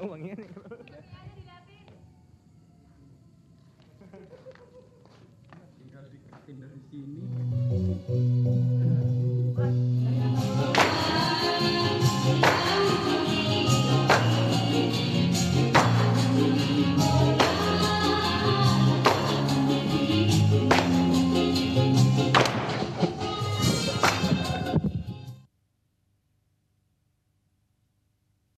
我捏那个。